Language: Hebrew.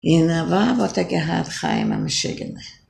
Innava var tekið hatt heim um siginu.